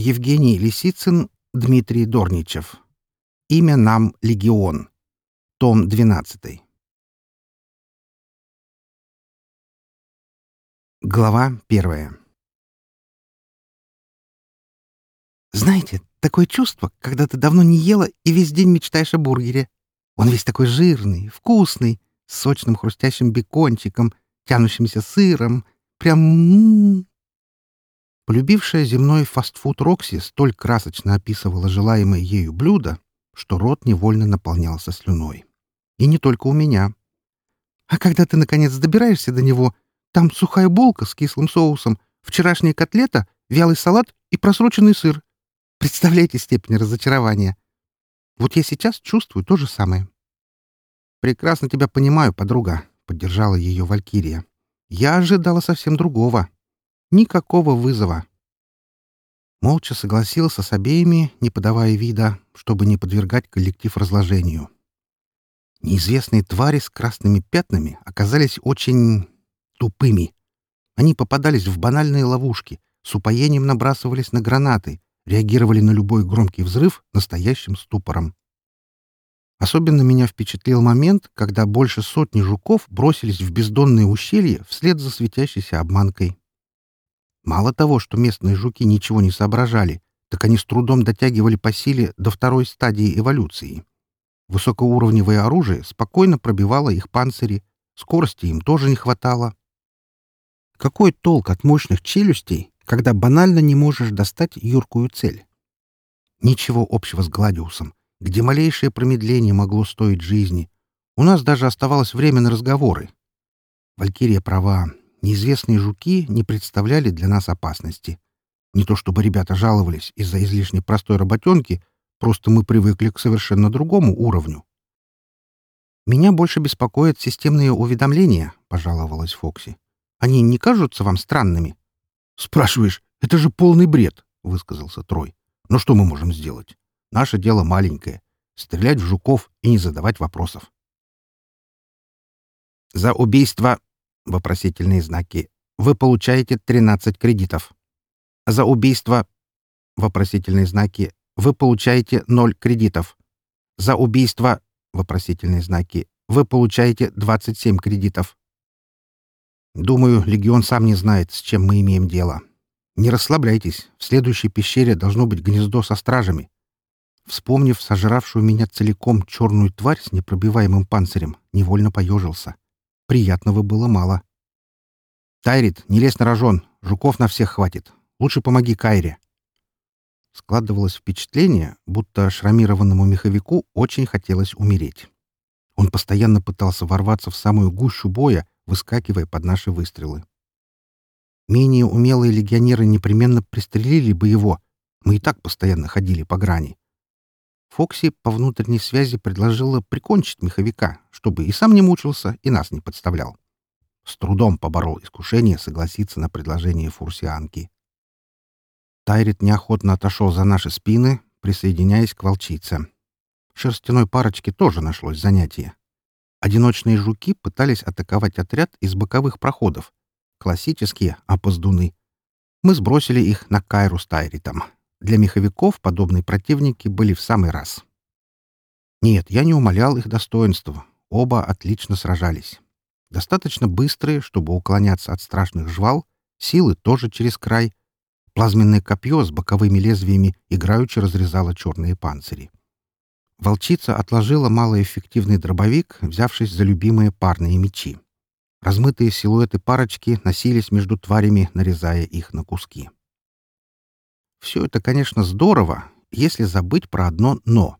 Евгений Лисицын, Дмитрий Дорничев. Имя нам Легион. Том 12. Глава первая. Знаете, такое чувство, когда ты давно не ела и весь день мечтаешь о бургере. Он весь такой жирный, вкусный, с сочным хрустящим бекончиком, тянущимся сыром. Прям... Полюбившая земной фастфуд Рокси столь красочно описывала желаемое ею блюдо, что рот невольно наполнялся слюной. И не только у меня. А когда ты, наконец, добираешься до него, там сухая булка с кислым соусом, вчерашняя котлета, вялый салат и просроченный сыр. Представляете степень разочарования? Вот я сейчас чувствую то же самое. «Прекрасно тебя понимаю, подруга», — поддержала ее Валькирия. «Я ожидала совсем другого. Никакого вызова. Молча согласился с обеими, не подавая вида, чтобы не подвергать коллектив разложению. Неизвестные твари с красными пятнами оказались очень тупыми. Они попадались в банальные ловушки, с упоением набрасывались на гранаты, реагировали на любой громкий взрыв настоящим ступором. Особенно меня впечатлил момент, когда больше сотни жуков бросились в бездонные ущелья вслед за светящейся обманкой. Мало того, что местные жуки ничего не соображали, так они с трудом дотягивали по силе до второй стадии эволюции. Высокоуровневое оружие спокойно пробивало их панцири, скорости им тоже не хватало. Какой толк от мощных челюстей, когда банально не можешь достать юркую цель? Ничего общего с Гладиусом, где малейшее промедление могло стоить жизни. У нас даже оставалось время на разговоры. Валькирия права, неизвестные жуки не представляли для нас опасности. Не то чтобы ребята жаловались из-за излишне простой работенки, просто мы привыкли к совершенно другому уровню. «Меня больше беспокоят системные уведомления», — пожаловалась Фокси. «Они не кажутся вам странными?» «Спрашиваешь, это же полный бред», — высказался Трой. «Но что мы можем сделать? Наше дело маленькое — стрелять в жуков и не задавать вопросов». «За убийство Вопросительные знаки. Вы получаете 13 кредитов. За убийство... Вопросительные знаки. Вы получаете 0 кредитов. За убийство... Вопросительные знаки. Вы получаете 27 кредитов. Думаю, Легион сам не знает, с чем мы имеем дело. Не расслабляйтесь. В следующей пещере должно быть гнездо со стражами. Вспомнив сожравшую меня целиком черную тварь с непробиваемым панцирем, невольно поежился. Приятного было мало. «Тайрит, не лезь на рожон. Жуков на всех хватит. Лучше помоги Кайре». Складывалось впечатление, будто шрамированному меховику очень хотелось умереть. Он постоянно пытался ворваться в самую гущу боя, выскакивая под наши выстрелы. Менее умелые легионеры непременно пристрелили бы его. Мы и так постоянно ходили по грани. Фокси по внутренней связи предложила прикончить меховика, чтобы и сам не мучился, и нас не подставлял. С трудом поборол искушение согласиться на предложение фурсианки. Тайрит неохотно отошел за наши спины, присоединяясь к волчице. Шерстяной парочке тоже нашлось занятие. Одиночные жуки пытались атаковать отряд из боковых проходов. Классические опоздуны. Мы сбросили их на Кайру с Тайритом. Для меховиков подобные противники были в самый раз. Нет, я не умолял их достоинства. Оба отлично сражались. Достаточно быстрые, чтобы уклоняться от страшных жвал, силы тоже через край. Плазменное копье с боковыми лезвиями играючи разрезало черные панцири. Волчица отложила малоэффективный дробовик, взявшись за любимые парные мечи. Размытые силуэты парочки носились между тварями, нарезая их на куски. Все это, конечно, здорово, если забыть про одно «но».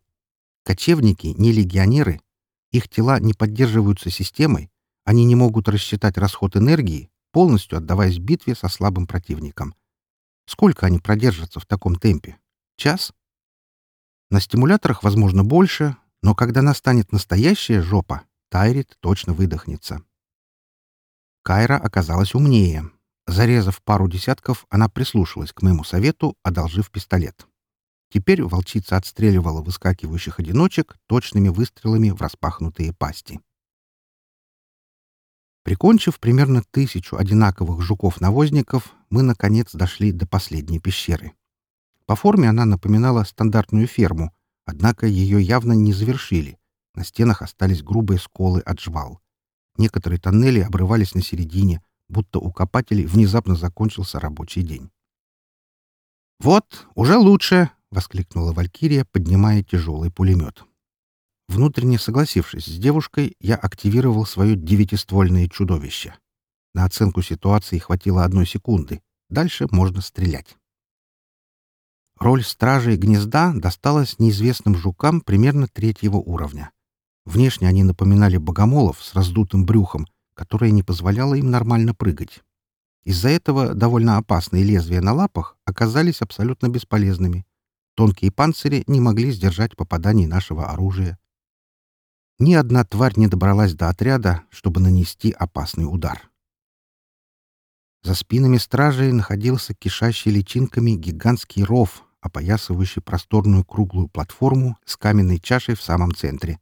Кочевники не легионеры, их тела не поддерживаются системой, они не могут рассчитать расход энергии, полностью отдаваясь битве со слабым противником. Сколько они продержатся в таком темпе? Час? На стимуляторах, возможно, больше, но когда настанет настоящая жопа, Тайрит точно выдохнется. Кайра оказалась умнее. Зарезав пару десятков, она прислушалась к моему совету, одолжив пистолет. Теперь волчица отстреливала выскакивающих одиночек точными выстрелами в распахнутые пасти. Прикончив примерно тысячу одинаковых жуков-навозников, мы, наконец, дошли до последней пещеры. По форме она напоминала стандартную ферму, однако ее явно не завершили. На стенах остались грубые сколы от жвал. Некоторые тоннели обрывались на середине, будто у копателей внезапно закончился рабочий день. «Вот, уже лучше!» — воскликнула Валькирия, поднимая тяжелый пулемет. Внутренне согласившись с девушкой, я активировал свое девятиствольное чудовище. На оценку ситуации хватило одной секунды. Дальше можно стрелять. Роль стражей гнезда досталась неизвестным жукам примерно третьего уровня. Внешне они напоминали богомолов с раздутым брюхом, которое не позволяло им нормально прыгать. Из-за этого довольно опасные лезвия на лапах оказались абсолютно бесполезными. Тонкие панцири не могли сдержать попаданий нашего оружия. Ни одна тварь не добралась до отряда, чтобы нанести опасный удар. За спинами стражей находился кишащий личинками гигантский ров, опоясывающий просторную круглую платформу с каменной чашей в самом центре.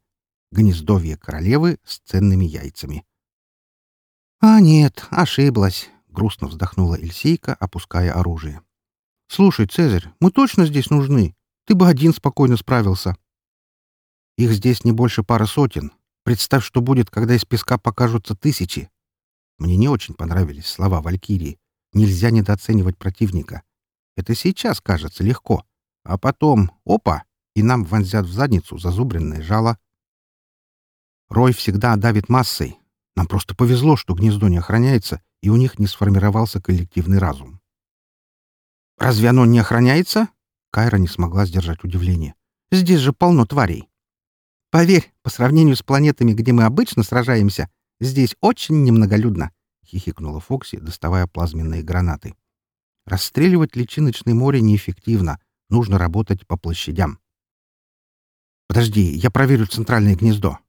Гнездовье королевы с ценными яйцами. «А нет, ошиблась», — грустно вздохнула Эльсейка, опуская оружие. «Слушай, Цезарь, мы точно здесь нужны? Ты бы один спокойно справился». «Их здесь не больше пары сотен. Представь, что будет, когда из песка покажутся тысячи». Мне не очень понравились слова Валькирии. Нельзя недооценивать противника. Это сейчас кажется легко. А потом — опа! И нам вонзят в задницу зазубренное жало. Рой всегда давит массой. Нам просто повезло, что гнездо не охраняется, и у них не сформировался коллективный разум. «Разве оно не охраняется?» Кайра не смогла сдержать удивление. «Здесь же полно тварей. Поверь, по сравнению с планетами, где мы обычно сражаемся, здесь очень немноголюдно», — хихикнула Фокси, доставая плазменные гранаты. Расстреливать личиночное море неэффективно. Нужно работать по площадям. «Подожди, я проверю центральное гнездо».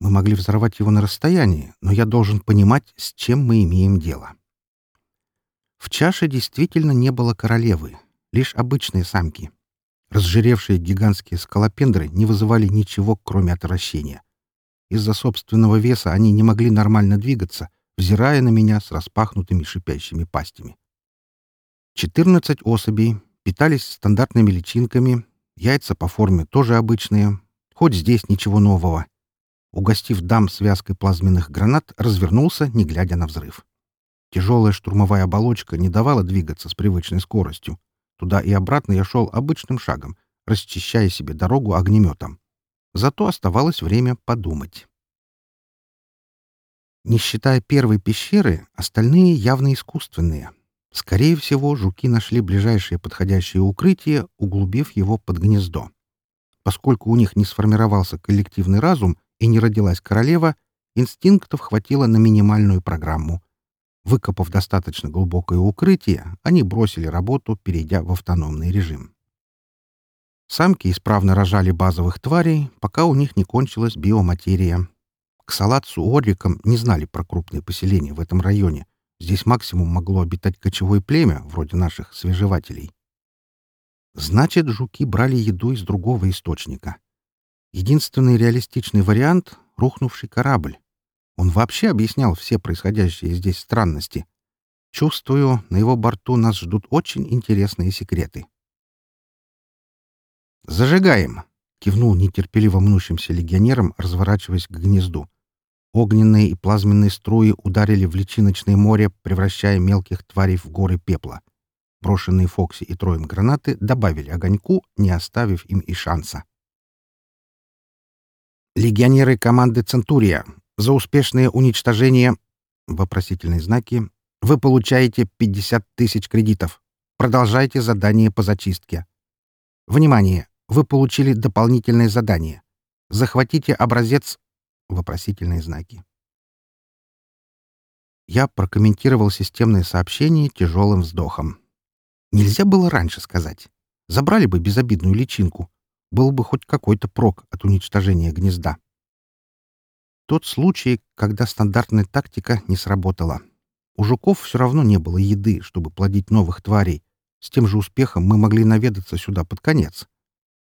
Мы могли взорвать его на расстоянии, но я должен понимать, с чем мы имеем дело. В чаше действительно не было королевы, лишь обычные самки. Разжиревшие гигантские скалопендры не вызывали ничего, кроме отвращения. Из-за собственного веса они не могли нормально двигаться, взирая на меня с распахнутыми шипящими пастями. 14 особей, питались стандартными личинками, яйца по форме тоже обычные, хоть здесь ничего нового. Угостив дам связкой плазменных гранат, развернулся, не глядя на взрыв. Тяжелая штурмовая оболочка не давала двигаться с привычной скоростью. Туда и обратно я шел обычным шагом, расчищая себе дорогу огнеметом. Зато оставалось время подумать. Не считая первой пещеры, остальные явно искусственные — Скорее всего, жуки нашли ближайшее подходящее укрытие, углубив его под гнездо. Поскольку у них не сформировался коллективный разум и не родилась королева, инстинктов хватило на минимальную программу. Выкопав достаточно глубокое укрытие, они бросили работу, перейдя в автономный режим. Самки исправно рожали базовых тварей, пока у них не кончилась биоматерия. К салатцу Орикам не знали про крупные поселения в этом районе — Здесь максимум могло обитать кочевое племя, вроде наших свежевателей. Значит, жуки брали еду из другого источника. Единственный реалистичный вариант — рухнувший корабль. Он вообще объяснял все происходящие здесь странности. Чувствую, на его борту нас ждут очень интересные секреты. «Зажигаем!» — кивнул нетерпеливо мнущимся легионерам, разворачиваясь к гнезду. Огненные и плазменные струи ударили в личиночное море, превращая мелких тварей в горы пепла. Брошенные Фокси и Троем гранаты добавили огоньку, не оставив им и шанса. «Легионеры команды «Центурия», за успешное уничтожение...» Вопросительные знаки. «Вы получаете 50 тысяч кредитов. Продолжайте задание по зачистке. Внимание! Вы получили дополнительное задание. Захватите образец Вопросительные знаки. Я прокомментировал системное сообщение тяжелым вздохом. Нельзя было раньше сказать. Забрали бы безобидную личинку. Был бы хоть какой-то прок от уничтожения гнезда. Тот случай, когда стандартная тактика не сработала. У жуков все равно не было еды, чтобы плодить новых тварей. С тем же успехом мы могли наведаться сюда под конец.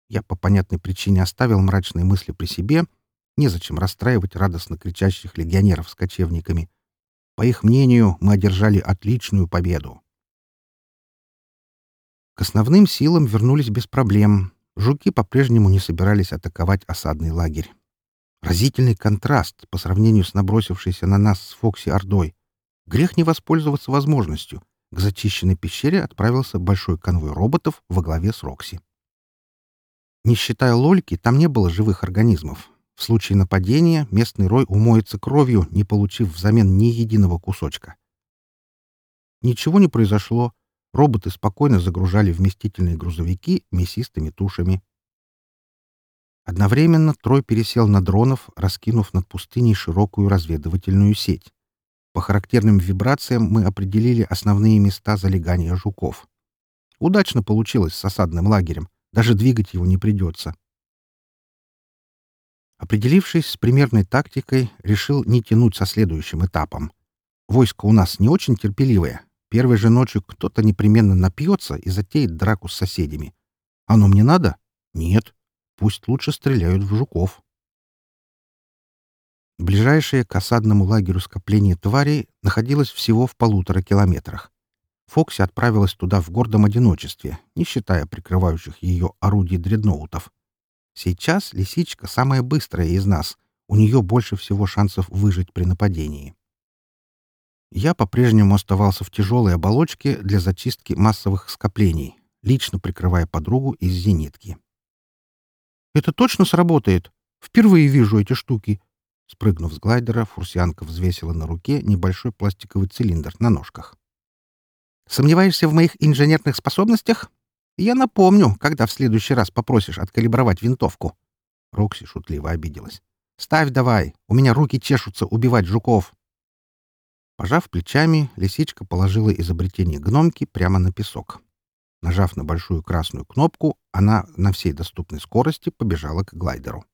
Я по понятной причине оставил мрачные мысли при себе — Незачем расстраивать радостно кричащих легионеров с кочевниками. По их мнению, мы одержали отличную победу. К основным силам вернулись без проблем. Жуки по-прежнему не собирались атаковать осадный лагерь. Разительный контраст по сравнению с набросившейся на нас с Фокси Ордой. Грех не воспользоваться возможностью. К зачищенной пещере отправился большой конвой роботов во главе с Рокси. Не считая лольки, там не было живых организмов. В случае нападения местный рой умоется кровью, не получив взамен ни единого кусочка. Ничего не произошло. Роботы спокойно загружали вместительные грузовики мясистыми тушами. Одновременно Трой пересел на дронов, раскинув над пустыней широкую разведывательную сеть. По характерным вибрациям мы определили основные места залегания жуков. Удачно получилось с осадным лагерем. Даже двигать его не придется. Определившись с примерной тактикой, решил не тянуть со следующим этапом. Войско у нас не очень терпеливое. Первой же ночью кто-то непременно напьется и затеет драку с соседями. Оно мне надо? Нет. Пусть лучше стреляют в жуков. Ближайшее к осадному лагерю скопление тварей находилось всего в полутора километрах. Фокси отправилась туда в гордом одиночестве, не считая прикрывающих ее орудий дредноутов. Сейчас лисичка самая быстрая из нас. У нее больше всего шансов выжить при нападении. Я по-прежнему оставался в тяжелой оболочке для зачистки массовых скоплений, лично прикрывая подругу из зенитки. «Это точно сработает? Впервые вижу эти штуки!» Спрыгнув с глайдера, фурсианка взвесила на руке небольшой пластиковый цилиндр на ножках. «Сомневаешься в моих инженерных способностях? Я напомню, когда в следующий раз попросишь откалибровать винтовку. Рокси шутливо обиделась. Ставь давай, у меня руки чешутся убивать жуков. Пожав плечами, лисичка положила изобретение гномки прямо на песок. Нажав на большую красную кнопку, она на всей доступной скорости побежала к глайдеру.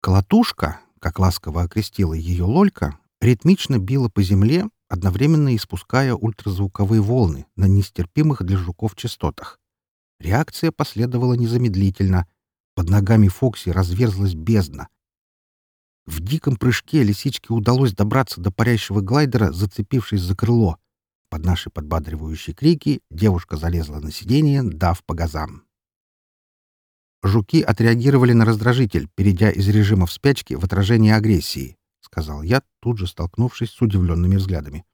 Колотушка, как ласково окрестила ее Лолька, ритмично била по земле, одновременно испуская ультразвуковые волны на нестерпимых для жуков частотах. Реакция последовала незамедлительно. Под ногами Фокси разверзлась бездна. В диком прыжке лисичке удалось добраться до парящего глайдера, зацепившись за крыло. Под наши подбадривающие крики девушка залезла на сиденье, дав по газам. Жуки отреагировали на раздражитель, перейдя из режима в спячки в отражение агрессии. — сказал я, тут же столкнувшись с удивленными взглядами.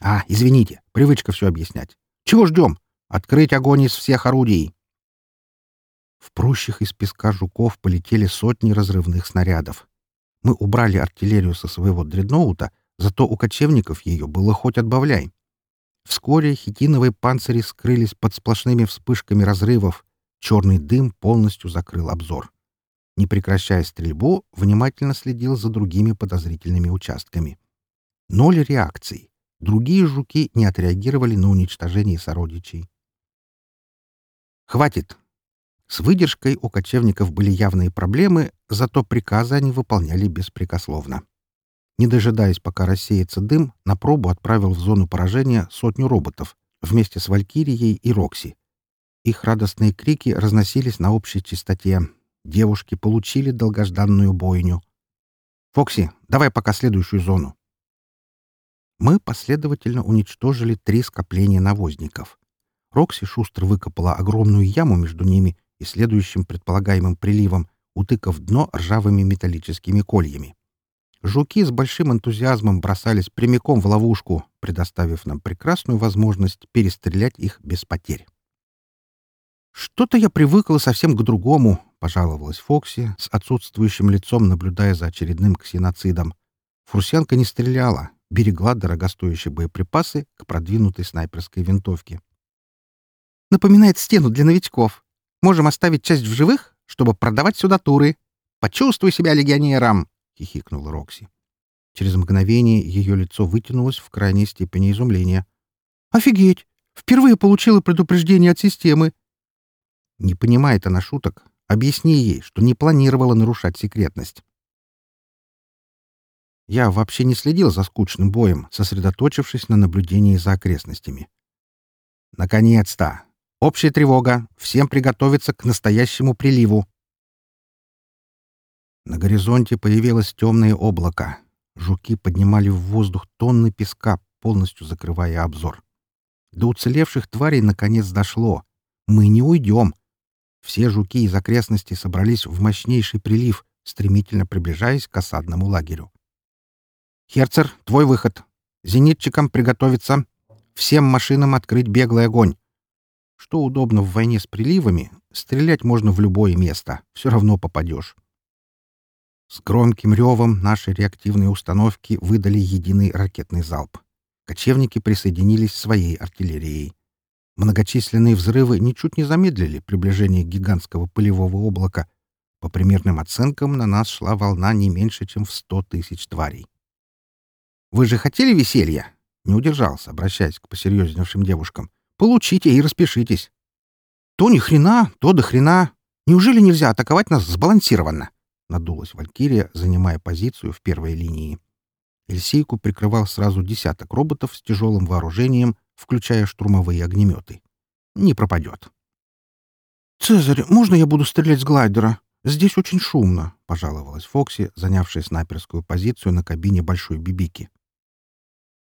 «А, извините, привычка все объяснять. Чего ждем? Открыть огонь из всех орудий!» В прущих из песка жуков полетели сотни разрывных снарядов. Мы убрали артиллерию со своего дредноута, зато у кочевников ее было хоть отбавляй. Вскоре хитиновые панцири скрылись под сплошными вспышками разрывов. Черный дым полностью закрыл обзор не прекращая стрельбу, внимательно следил за другими подозрительными участками. Ноль реакций. Другие жуки не отреагировали на уничтожение сородичей. «Хватит!» С выдержкой у кочевников были явные проблемы, зато приказы они выполняли беспрекословно. Не дожидаясь, пока рассеется дым, на пробу отправил в зону поражения сотню роботов вместе с Валькирией и Рокси. Их радостные крики разносились на общей частоте, Девушки получили долгожданную бойню. «Фокси, давай пока следующую зону». Мы последовательно уничтожили три скопления навозников. Рокси шустро выкопала огромную яму между ними и следующим предполагаемым приливом, утыкав дно ржавыми металлическими кольями. Жуки с большим энтузиазмом бросались прямиком в ловушку, предоставив нам прекрасную возможность перестрелять их без потерь. «Что-то я привыкла совсем к другому», — пожаловалась Фокси, с отсутствующим лицом наблюдая за очередным ксеноцидом. Фурсянка не стреляла, берегла дорогостоящие боеприпасы к продвинутой снайперской винтовке. «Напоминает стену для новичков. Можем оставить часть в живых, чтобы продавать сюда туры. Почувствуй себя легионером!» — хихикнула Рокси. Через мгновение ее лицо вытянулось в крайней степени изумления. «Офигеть! Впервые получила предупреждение от системы!» Не понимает она шуток, Объясни ей, что не планировала нарушать секретность. Я вообще не следил за скучным боем, сосредоточившись на наблюдении за окрестностями. Наконец-то! Общая тревога. Всем приготовиться к настоящему приливу. На горизонте появилось темное облако. Жуки поднимали в воздух тонны песка, полностью закрывая обзор. До уцелевших тварей наконец дошло. Мы не уйдем. Все жуки из окрестностей собрались в мощнейший прилив, стремительно приближаясь к осадному лагерю. «Херцер, твой выход. Зенитчикам приготовиться. Всем машинам открыть беглый огонь. Что удобно в войне с приливами, стрелять можно в любое место, все равно попадешь. С громким ревом наши реактивные установки выдали единый ракетный залп. Кочевники присоединились своей артиллерией. Многочисленные взрывы ничуть не замедлили приближение гигантского пылевого облака. По примерным оценкам, на нас шла волна не меньше, чем в сто тысяч тварей. «Вы же хотели веселья?» — не удержался, обращаясь к посерьезневшим девушкам. «Получите и распишитесь». «То ни хрена, то до хрена. Неужели нельзя атаковать нас сбалансированно?» — надулась Валькирия, занимая позицию в первой линии. Эльсейку прикрывал сразу десяток роботов с тяжелым вооружением, включая штурмовые огнеметы. Не пропадет. «Цезарь, можно я буду стрелять с глайдера? Здесь очень шумно», — пожаловалась Фокси, занявшая снайперскую позицию на кабине большой бибики.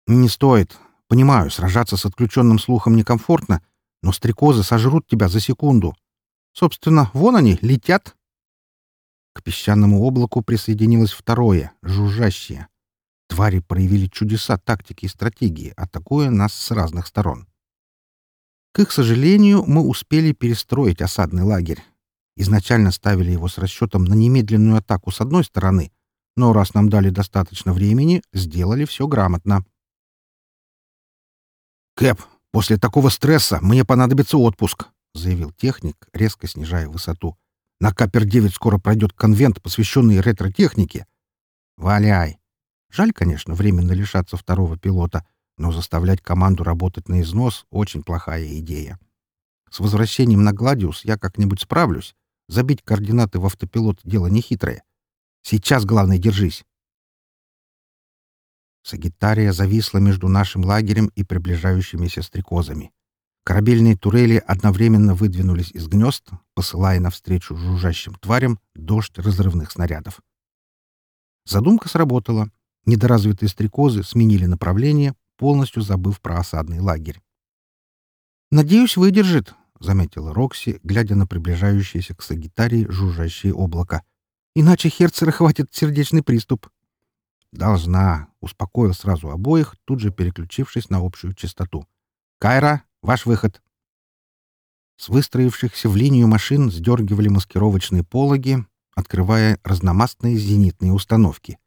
«Не стоит. Понимаю, сражаться с отключенным слухом некомфортно, но стрекозы сожрут тебя за секунду. Собственно, вон они, летят, к песчаному облаку присоединилось второе, жужжащее. Твари проявили чудеса тактики и стратегии, атакуя нас с разных сторон. К их сожалению, мы успели перестроить осадный лагерь. Изначально ставили его с расчетом на немедленную атаку с одной стороны, но раз нам дали достаточно времени, сделали все грамотно. «Кэп, после такого стресса мне понадобится отпуск», — заявил техник, резко снижая высоту. На Капер-9 скоро пройдет конвент, посвященный ретро-технике. Валяй! Жаль, конечно, временно лишаться второго пилота, но заставлять команду работать на износ — очень плохая идея. С возвращением на Гладиус я как-нибудь справлюсь. Забить координаты в автопилот — дело нехитрое. Сейчас, главное, держись. Сагитария зависла между нашим лагерем и приближающимися стрекозами. Корабельные турели одновременно выдвинулись из гнезд, посылая навстречу жужжащим тварям дождь разрывных снарядов. Задумка сработала. Недоразвитые стрекозы сменили направление, полностью забыв про осадный лагерь. «Надеюсь, выдержит», — заметила Рокси, глядя на приближающееся к Сагитарии жужжащее облако. «Иначе Херцера хватит сердечный приступ». «Должна», — успокоил сразу обоих, тут же переключившись на общую частоту. «Кайра, Ваш выход. С выстроившихся в линию машин сдергивали маскировочные пологи, открывая разномастные зенитные установки.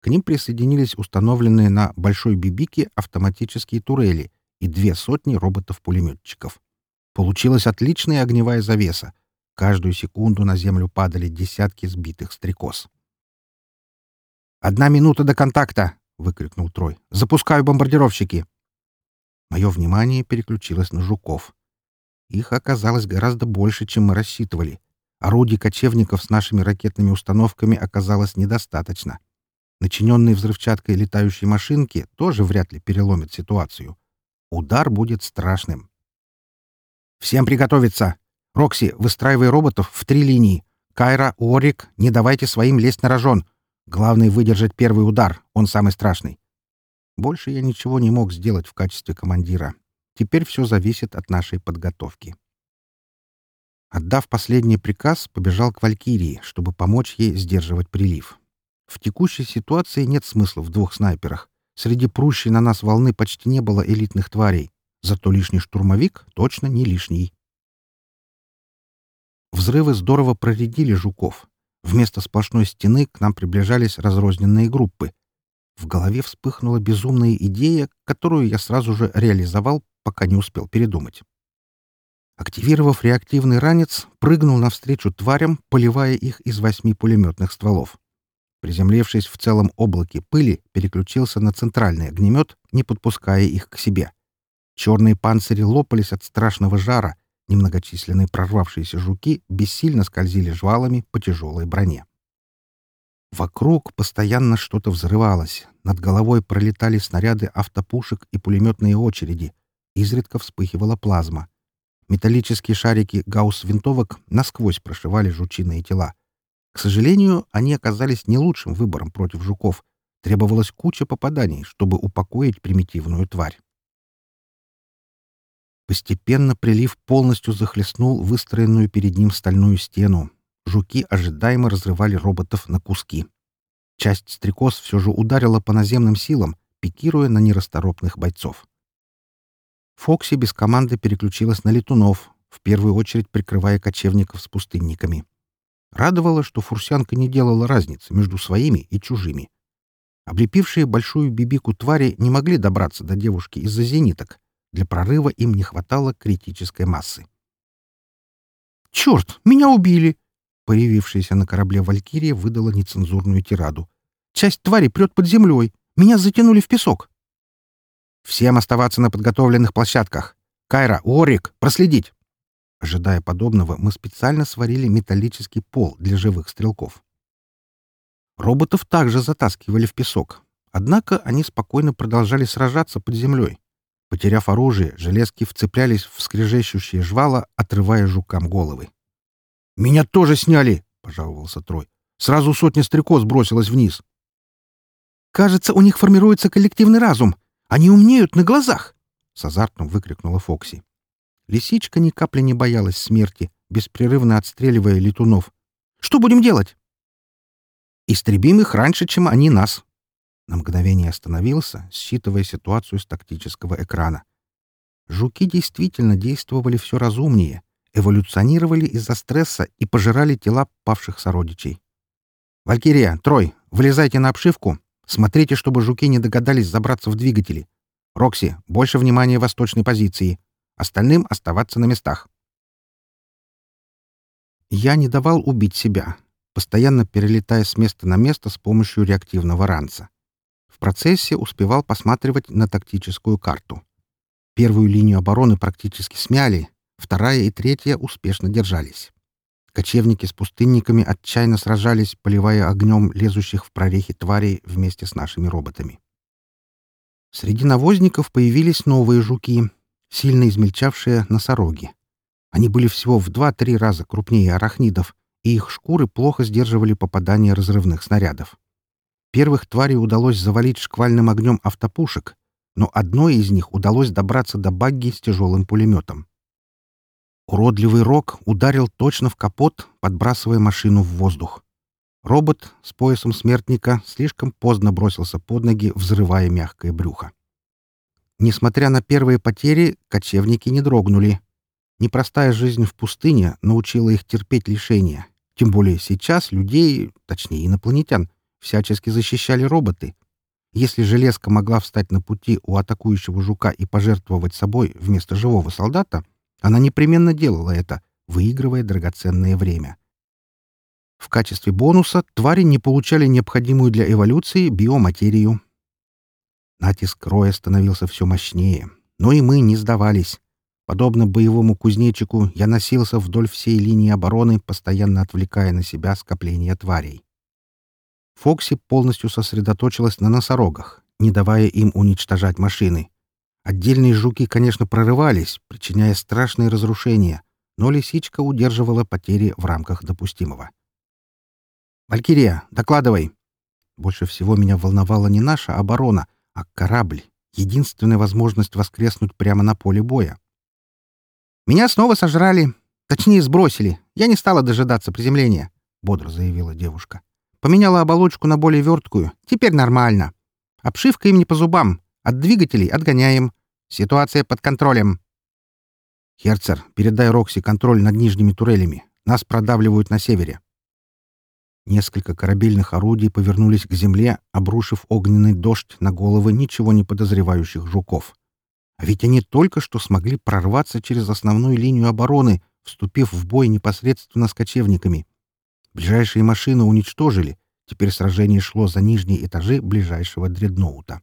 К ним присоединились установленные на Большой Бибике автоматические турели и две сотни роботов-пулеметчиков. Получилась отличная огневая завеса. Каждую секунду на землю падали десятки сбитых стрекоз. «Одна минута до контакта!» — выкрикнул Трой. «Запускаю бомбардировщики!» Мое внимание переключилось на жуков. Их оказалось гораздо больше, чем мы рассчитывали. Орудий кочевников с нашими ракетными установками оказалось недостаточно. Начиненные взрывчаткой летающие машинки тоже вряд ли переломят ситуацию. Удар будет страшным. «Всем приготовиться! Рокси, выстраивай роботов в три линии. Кайра, Уорик, не давайте своим лезть на рожон. Главное — выдержать первый удар, он самый страшный. Больше я ничего не мог сделать в качестве командира. Теперь все зависит от нашей подготовки. Отдав последний приказ, побежал к Валькирии, чтобы помочь ей сдерживать прилив. В текущей ситуации нет смысла в двух снайперах. Среди прущей на нас волны почти не было элитных тварей. Зато лишний штурмовик точно не лишний. Взрывы здорово проредили жуков. Вместо сплошной стены к нам приближались разрозненные группы — в голове вспыхнула безумная идея, которую я сразу же реализовал, пока не успел передумать. Активировав реактивный ранец, прыгнул навстречу тварям, поливая их из восьми пулеметных стволов. Приземлившись в целом облаке пыли, переключился на центральный огнемет, не подпуская их к себе. Черные панцири лопались от страшного жара, немногочисленные прорвавшиеся жуки бессильно скользили жвалами по тяжелой броне. Вокруг постоянно что-то взрывалось. Над головой пролетали снаряды автопушек и пулеметные очереди. Изредка вспыхивала плазма. Металлические шарики гаусс-винтовок насквозь прошивали жучиные тела. К сожалению, они оказались не лучшим выбором против жуков. Требовалась куча попаданий, чтобы упокоить примитивную тварь. Постепенно прилив полностью захлестнул выстроенную перед ним стальную стену. Жуки ожидаемо разрывали роботов на куски. Часть стрекоз все же ударила по наземным силам, пикируя на нерасторопных бойцов. Фокси без команды переключилась на летунов, в первую очередь прикрывая кочевников с пустынниками. Радовало, что фурсянка не делала разницы между своими и чужими. Облепившие большую бибику твари не могли добраться до девушки из-за зениток. Для прорыва им не хватало критической массы. «Черт! Меня убили!» Появившаяся на корабле «Валькирия» выдала нецензурную тираду. «Часть твари прет под землей. Меня затянули в песок». «Всем оставаться на подготовленных площадках. Кайра, Уорик, проследить!» Ожидая подобного, мы специально сварили металлический пол для живых стрелков. Роботов также затаскивали в песок, однако они спокойно продолжали сражаться под землей. Потеряв оружие, железки вцеплялись в скрежещущие жвала, отрывая жукам головы. «Меня тоже сняли!» — пожаловался Трой. «Сразу сотня стрекоз бросилась вниз». «Кажется, у них формируется коллективный разум. Они умнеют на глазах!» — с азартом выкрикнула Фокси. Лисичка ни капли не боялась смерти, беспрерывно отстреливая летунов. «Что будем делать?» «Истребим их раньше, чем они нас». На мгновение остановился, считывая ситуацию с тактического экрана. Жуки действительно действовали все разумнее, эволюционировали из-за стресса и пожирали тела павших сородичей. «Валькирия, Трой, вылезайте на обшивку. Смотрите, чтобы жуки не догадались забраться в двигатели. Рокси, больше внимания восточной позиции. Остальным оставаться на местах. Я не давал убить себя, постоянно перелетая с места на место с помощью реактивного ранца. В процессе успевал посматривать на тактическую карту. Первую линию обороны практически смяли, вторая и третья успешно держались. Кочевники с пустынниками отчаянно сражались, поливая огнем лезущих в прорехи тварей вместе с нашими роботами. Среди навозников появились новые жуки, сильно измельчавшие носороги. Они были всего в два-три раза крупнее арахнидов, и их шкуры плохо сдерживали попадание разрывных снарядов. Первых тварей удалось завалить шквальным огнем автопушек, но одной из них удалось добраться до багги с тяжелым пулеметом. Уродливый рог ударил точно в капот, подбрасывая машину в воздух. Робот с поясом смертника слишком поздно бросился под ноги, взрывая мягкое брюхо. Несмотря на первые потери, кочевники не дрогнули. Непростая жизнь в пустыне научила их терпеть лишения. Тем более сейчас людей, точнее инопланетян, всячески защищали роботы. Если железка могла встать на пути у атакующего жука и пожертвовать собой вместо живого солдата, она непременно делала это, выигрывая драгоценное время. В качестве бонуса твари не получали необходимую для эволюции биоматерию. Натиск Роя становился все мощнее, но и мы не сдавались. Подобно боевому кузнечику, я носился вдоль всей линии обороны, постоянно отвлекая на себя скопление тварей. Фокси полностью сосредоточилась на носорогах, не давая им уничтожать машины. Отдельные жуки, конечно, прорывались, причиняя страшные разрушения, но лисичка удерживала потери в рамках допустимого. «Валькирия, докладывай!» Больше всего меня волновала не наша оборона, а корабль — единственная возможность воскреснуть прямо на поле боя. «Меня снова сожрали. Точнее, сбросили. Я не стала дожидаться приземления», — бодро заявила девушка. «Поменяла оболочку на более верткую. Теперь нормально. Обшивка им не по зубам. От двигателей отгоняем. Ситуация под контролем». «Херцер, передай Рокси контроль над нижними турелями. Нас продавливают на севере. Несколько корабельных орудий повернулись к земле, обрушив огненный дождь на головы ничего не подозревающих жуков. А ведь они только что смогли прорваться через основную линию обороны, вступив в бой непосредственно с кочевниками. Ближайшие машины уничтожили, теперь сражение шло за нижние этажи ближайшего дредноута.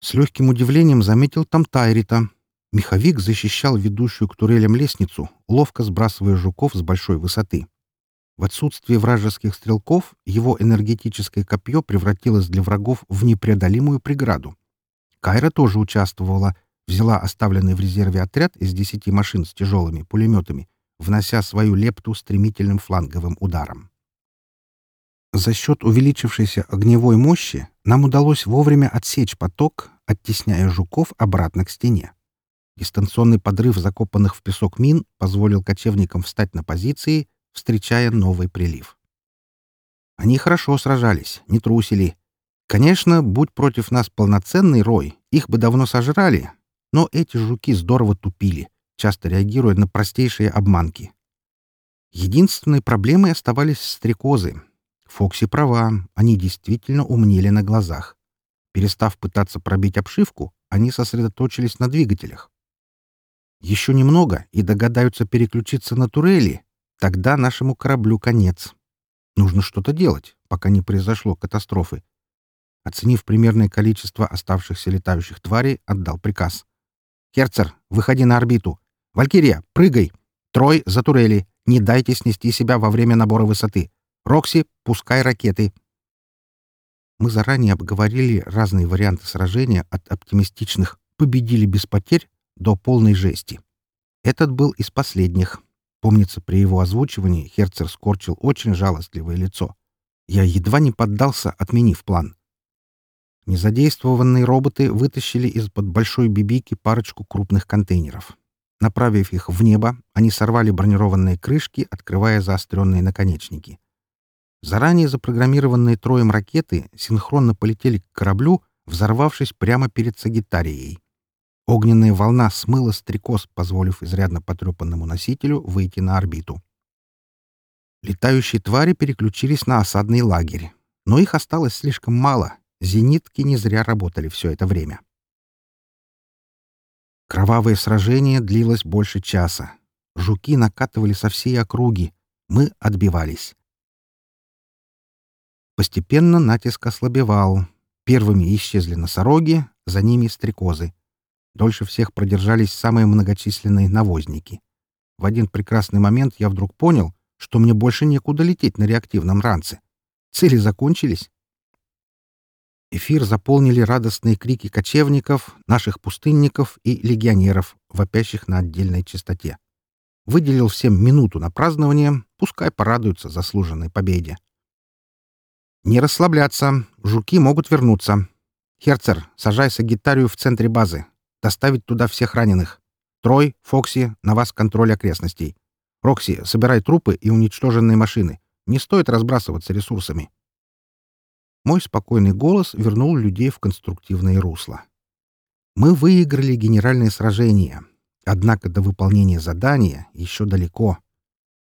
С легким удивлением заметил там Тайрита. Меховик защищал ведущую к турелям лестницу, ловко сбрасывая жуков с большой высоты. В отсутствие вражеских стрелков его энергетическое копье превратилось для врагов в непреодолимую преграду. Кайра тоже участвовала, взяла оставленный в резерве отряд из десяти машин с тяжелыми пулеметами, внося свою лепту стремительным фланговым ударом. За счет увеличившейся огневой мощи нам удалось вовремя отсечь поток, оттесняя жуков обратно к стене. Дистанционный подрыв закопанных в песок мин позволил кочевникам встать на позиции, встречая новый прилив. Они хорошо сражались, не трусили. Конечно, будь против нас полноценный рой, их бы давно сожрали, но эти жуки здорово тупили, часто реагируя на простейшие обманки. Единственной проблемой оставались стрекозы. Фокси права, они действительно умнели на глазах. Перестав пытаться пробить обшивку, они сосредоточились на двигателях. Еще немного и догадаются переключиться на турели. Тогда нашему кораблю конец. Нужно что-то делать, пока не произошло катастрофы. Оценив примерное количество оставшихся летающих тварей, отдал приказ. «Херцер, выходи на орбиту! Валькирия, прыгай! Трой, за турели! Не дайте снести себя во время набора высоты! Рокси, пускай ракеты!» Мы заранее обговорили разные варианты сражения от оптимистичных «победили без потерь» до полной жести. Этот был из последних. Помнится, при его озвучивании Херцер скорчил очень жалостливое лицо. Я едва не поддался, отменив план. Незадействованные роботы вытащили из-под большой бибики парочку крупных контейнеров. Направив их в небо, они сорвали бронированные крышки, открывая заостренные наконечники. Заранее запрограммированные троем ракеты синхронно полетели к кораблю, взорвавшись прямо перед Сагитарией. Огненная волна смыла стрекоз, позволив изрядно потрепанному носителю выйти на орбиту. Летающие твари переключились на осадный лагерь, но их осталось слишком мало. Зенитки не зря работали все это время. Кровавое сражение длилось больше часа. Жуки накатывали со всей округи. Мы отбивались. Постепенно натиск ослабевал. Первыми исчезли носороги, за ними стрекозы. Дольше всех продержались самые многочисленные навозники. В один прекрасный момент я вдруг понял, что мне больше некуда лететь на реактивном ранце. Цели закончились. Эфир заполнили радостные крики кочевников, наших пустынников и легионеров, вопящих на отдельной частоте. Выделил всем минуту на празднование, пускай порадуются заслуженной победе. Не расслабляться, жуки могут вернуться. Херцер, сажайся гитарию в центре базы. Доставить туда всех раненых. Трой, Фокси, на вас контроль окрестностей. Рокси, собирай трупы и уничтоженные машины. Не стоит разбрасываться ресурсами. Мой спокойный голос вернул людей в конструктивное русло. Мы выиграли генеральное сражение. Однако до выполнения задания еще далеко.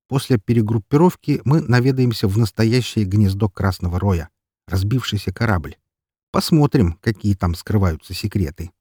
После перегруппировки мы наведаемся в настоящее гнездо Красного Роя, разбившийся корабль. Посмотрим, какие там скрываются секреты.